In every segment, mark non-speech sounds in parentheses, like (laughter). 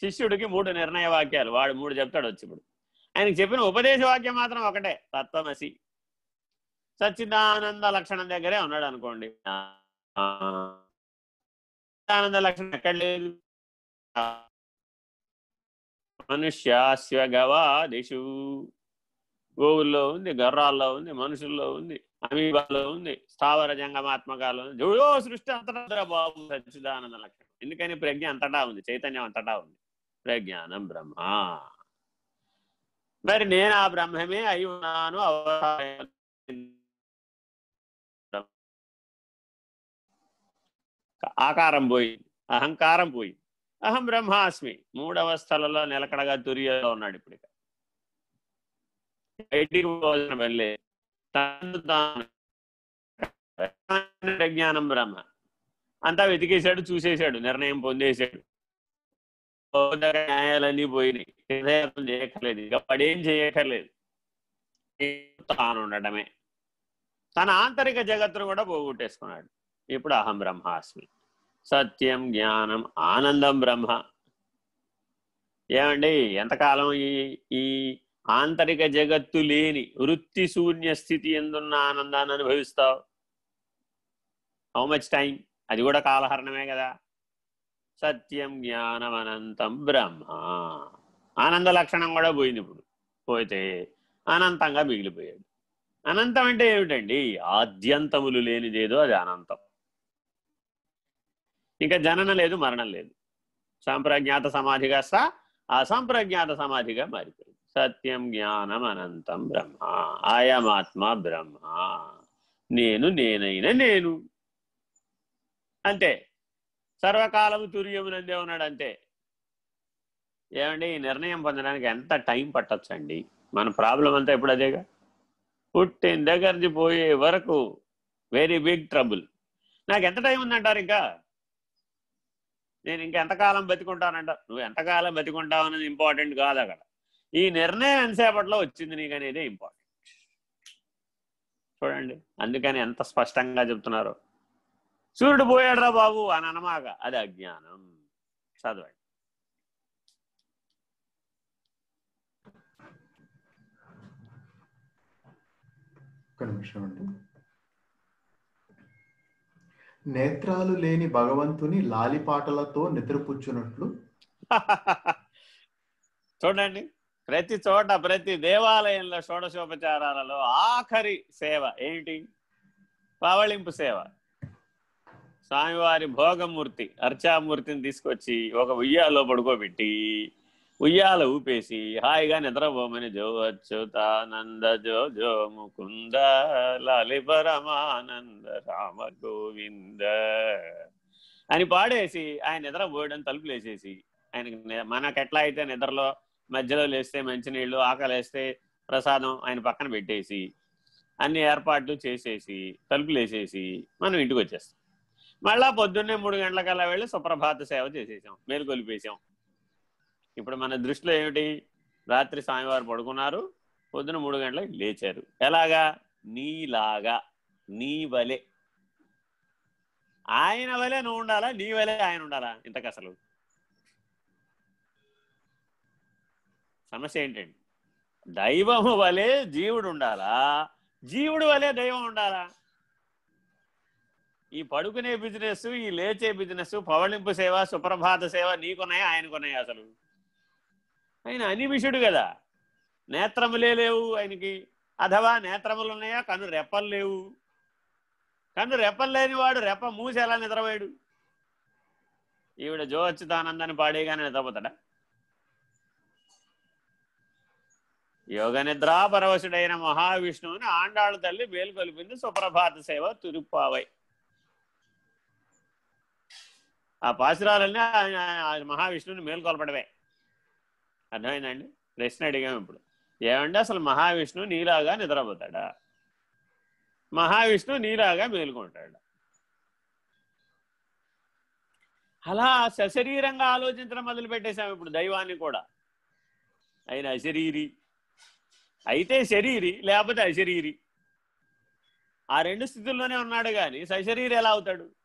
శిష్యుడికి మూడు నిర్ణయ వాక్యాలు. వాడు మూడు చెప్తాడు వచ్చి ఇప్పుడు ఆయనకి చెప్పిన ఉపదేశ వాక్యం మాత్రం ఒకటే తత్వమసి. సచ్చిదానంద లక్షణం దగ్గరే ఉన్నాడు అనుకోండి. ఆనంద లక్షణం ఎక్కడ లేదు. మనుష్యాశ్వగవాదిషు. గోవుల్లో ఉంది గర్రాల్లో ఉంది మనుషుల్లో ఉంది అమీబాలో ఉంది స్థావర జంగమాత్మకాలో ఉంది. జుడో సృష్టి అంతటా బాబు సచ్చిదానంద లక్షణం. ఎందుకని ప్రజ్ఞ అంతటా ఉంది చైతన్యం అంతటా ఉంది. ప్రజ్ఞానం బ్రహ్మ. మరి నేను ఆ బ్రహ్మమే అయి ఉన్నాను ఆకారం పోయి అహంకారం పోయి అహం బ్రహ్మాస్మి. మూడవస్థలలో నిలకడగా తురియలో ఉన్నాడు ఇప్పుడు ఇక. బయటికి పోవాల్సిన ప్రజ్ఞానం బ్రహ్మ. అంతా వెతికేశాడు చూసేశాడు నిర్ణయం పొందేశాడు. న్యాయాలన్నీ పోయినాయి. నిర్ణయం చేయక్కర్లేదు. ఇక పడేం చేయక్కర్లేదు. తాను ఉండటమే తన ఆంతరిక జగత్తును కూడా పోగొట్టేసుకున్నాడు. ఇప్పుడు అహం బ్రహ్మాస్మి. సత్యం జ్ఞానం ఆనందం బ్రహ్మ. ఏమండి? ఎంతకాలం ఈ ఈ ఆంతరిక జగత్తు లేని వృత్తి శూన్య స్థితి ఎందున్న ఆనందాన్ని అనుభవిస్తావు? హౌ మచ్ టైం అది కూడా కాలహరణమే కదా. సత్యం జ్ఞానం అనంతం బ్రహ్మ. ఆనంద లక్షణం కూడా పోయింది ఇప్పుడు. పోతే అనంతంగా మిగిలిపోయాడు. అనంతం అంటే ఏమిటండి? ఆద్యంతములు లేనిదేదో అది అనంతం. ఇంకా జననం లేదు మరణం లేదు. సంప్రజ్ఞాత సమాధిగా సా అసంప్రజ్ఞాత సమాధిగా మారిపోయింది. సత్యం జ్ఞానం అనంతం బ్రహ్మ. ఆయమాత్మ బ్రహ్మ. నేను నేనైన నేను. అంతే సర్వకాలము తుర్యమునందే ఉన్నాడు అంతే ఏమండి? ఈ నిర్ణయం పొందడానికి ఎంత టైం పట్టొచ్చండి? మన ప్రాబ్లం అంతా ఇప్పుడు అదేగా? పుట్టిన దగ్గరది పోయే వరకు వెరీ బిగ్ ట్రబుల్. నాకు ఎంత టైం ఉందంటారు ఇంకా? నేను ఇంకా ఎంతకాలం నువ్వు ఎంతకాలం బతికుంటావు అనేది ఇంపార్టెంట్ కాదు అక్కడ. ఈ నిర్ణయం ఎంతసేపట్లో వచ్చింది నీకు అనేది ఇంపార్టెంట్. చూడండి అందుకని ఎంత స్పష్టంగా చెప్తున్నారు. సూర్యుడు పోయాడురా బాబు అని అనమాక అది అజ్ఞానం. చదవండి. నేత్రాలు లేని భగవంతుని లాలిపాటలతో నిద్రపుచ్చునట్లు. (laughs) చూడండి. ప్రతి చోట ప్రతి దేవాలయంలో షోడశోపచారాలలో ఆఖరి సేవ ఏంటి? పవళింపు సేవ. స్వామివారి భోగమూర్తి అర్చామూర్తిని తీసుకొచ్చి ఒక ఉయ్యాలో పడుకోబెట్టి ఉయ్యాల ఊపేసి హాయిగా నిద్రపోమని జో అచ్యుతానంద జో జో ముకుంద లాలి పరమానంద రామ గోవింద అని పాడేసి ఆయన నిద్ర పోయడం తలుపులు వేసేసి ఆయనకి ని- మనకెట్లా అయితే నిద్రలో మధ్యలో లేస్తే మంచినీళ్ళు ఆకలి వేస్తే ప్రసాదం ఆయన పక్కన పెట్టేసి అన్ని ఏర్పాట్లు చేసేసి తలుపులు వేసేసి మనం ఇంటికి వచ్చేస్తాం మళ్ళా పొద్దున్నే మూడు గంటలకల్లా వెళ్ళి సుప్రభాత సేవ చేసేసాం. మేలుకొలిపేసాం ఇప్పుడు మన దృష్టిలో ఏమిటి? రాత్రి స్వామివారు పడుకున్నారు. పొద్దున మూడు గంటలకు లేచారు. ఎలాగా? నీలాగా. నీ వలె. ఆయన వలె నువ్వు ఉండాలా? నీ వలె ఆయన ఉండాలా? ఇంతకు అసలు. సమస్య ఏంటండి? దైవము వలె జీవుడు ఉండాలా? జీవుడు వలె దైవం ఉండాలా? ఈ పడుకునే బిజినెస్ ఈ లేచే బిజినెస్ పవళింపు సేవ సుప్రభాత సేవ నీకున్నాయా ఆయనకున్నాయా అసలు? ఆయన అనిమిషుడు కదా. నేత్రములే లేవు ఆయనకి. అథవా నేత్రములు ఉన్నాయా కన్ను రెప్పలు లేవు. కన్ను రెప్పలు లేనివాడు రెప్ప మూసి ఎలా నిద్రపోయాడు? ఈవిడ జో పాడేగానే నిద్రపోతాడా? యోగ నిద్రాపరవశుడైన మహావిష్ణువుని ఆండాళ్ళ తల్లి మేలుకొలిపింది సుప్రభాత సేవ తురుప్పావై. ఆ పాసురాలన్నీ ఆయన మహావిష్ణువుని మేల్కొల్పడమే. అర్థమైందండి? ప్రశ్న అడిగాం ఇప్పుడు. ఏమంటే అసలు మహావిష్ణువు నీలాగా నిద్రపోతాడా? మహావిష్ణువు నీలాగా మేలుకుంటాడు? అలా సశరీరంగా ఆలోచించడం మొదలుపెట్టేశాం ఇప్పుడు దైవాన్ని కూడా. ఆయన అశరీరి. అయితే శరీరి లేకపోతే అశరీరి. ఆ రెండు స్థితుల్లోనే ఉన్నాడు కానీ సశరీరి ఎలా అవుతాడు?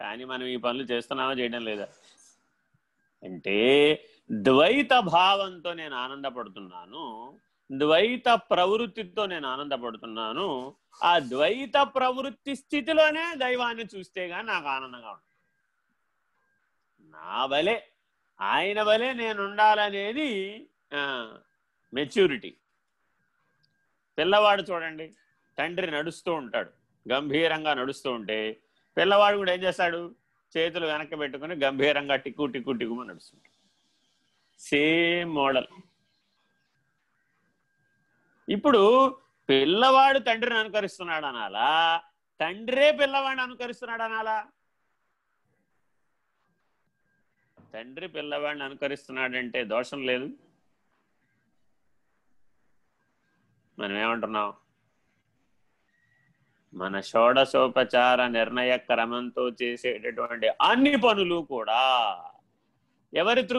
కానీ మనం ఈ పనులు చేస్తున్నామా చేయడం లేదా? అంటే ద్వైత భావంతో నేను ఆనందపడుతున్నాను ద్వైత ప్రవృత్తితో నేను ఆనందపడుతున్నాను ఆ ద్వైత ప్రవృత్తి స్థితిలోనే దైవాన్ని చూస్తే గాని నాకు ఆనందంగా ఉంటుంది. నా వలే ఆయన వలే నేను ఉండాలనేది మెచ్యూరిటీ. పిల్లవాడు చూడండి తండ్రి నడుస్తూ ఉంటాడు గంభీరంగా నడుస్తూ ఉంటే పిల్లవాడు కూడా ఏం చేస్తాడు? చేతులు వెనక్కి పెట్టుకుని గంభీరంగా టిక్కు టిక్కు టిక్కు నడుస్తుంటాడు సేమ్ మోడల్. ఇప్పుడు పిల్లవాడు తండ్రిని అనుకరిస్తున్నాడు అనాలా? తండ్రే పిల్లవాడిని అనుకరిస్తున్నాడు అనాలా? తండ్రి పిల్లవాడిని అనుకరిస్తున్నాడంటే దోషం లేదు. మనం ఏమంటున్నాం మన షోడశోపచార నిర్ణయ క్రమంతో చేసేటటువంటి అన్ని పనులు కూడా ఎవరి